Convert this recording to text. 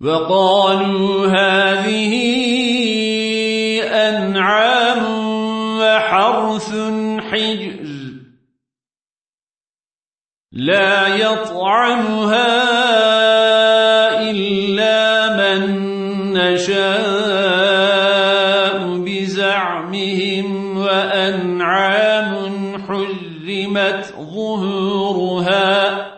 وقالوا هذه أنعام وحرث حجر لا يطعمها إلا من نشاء بزعمهم وأنعام حرمت ظهورها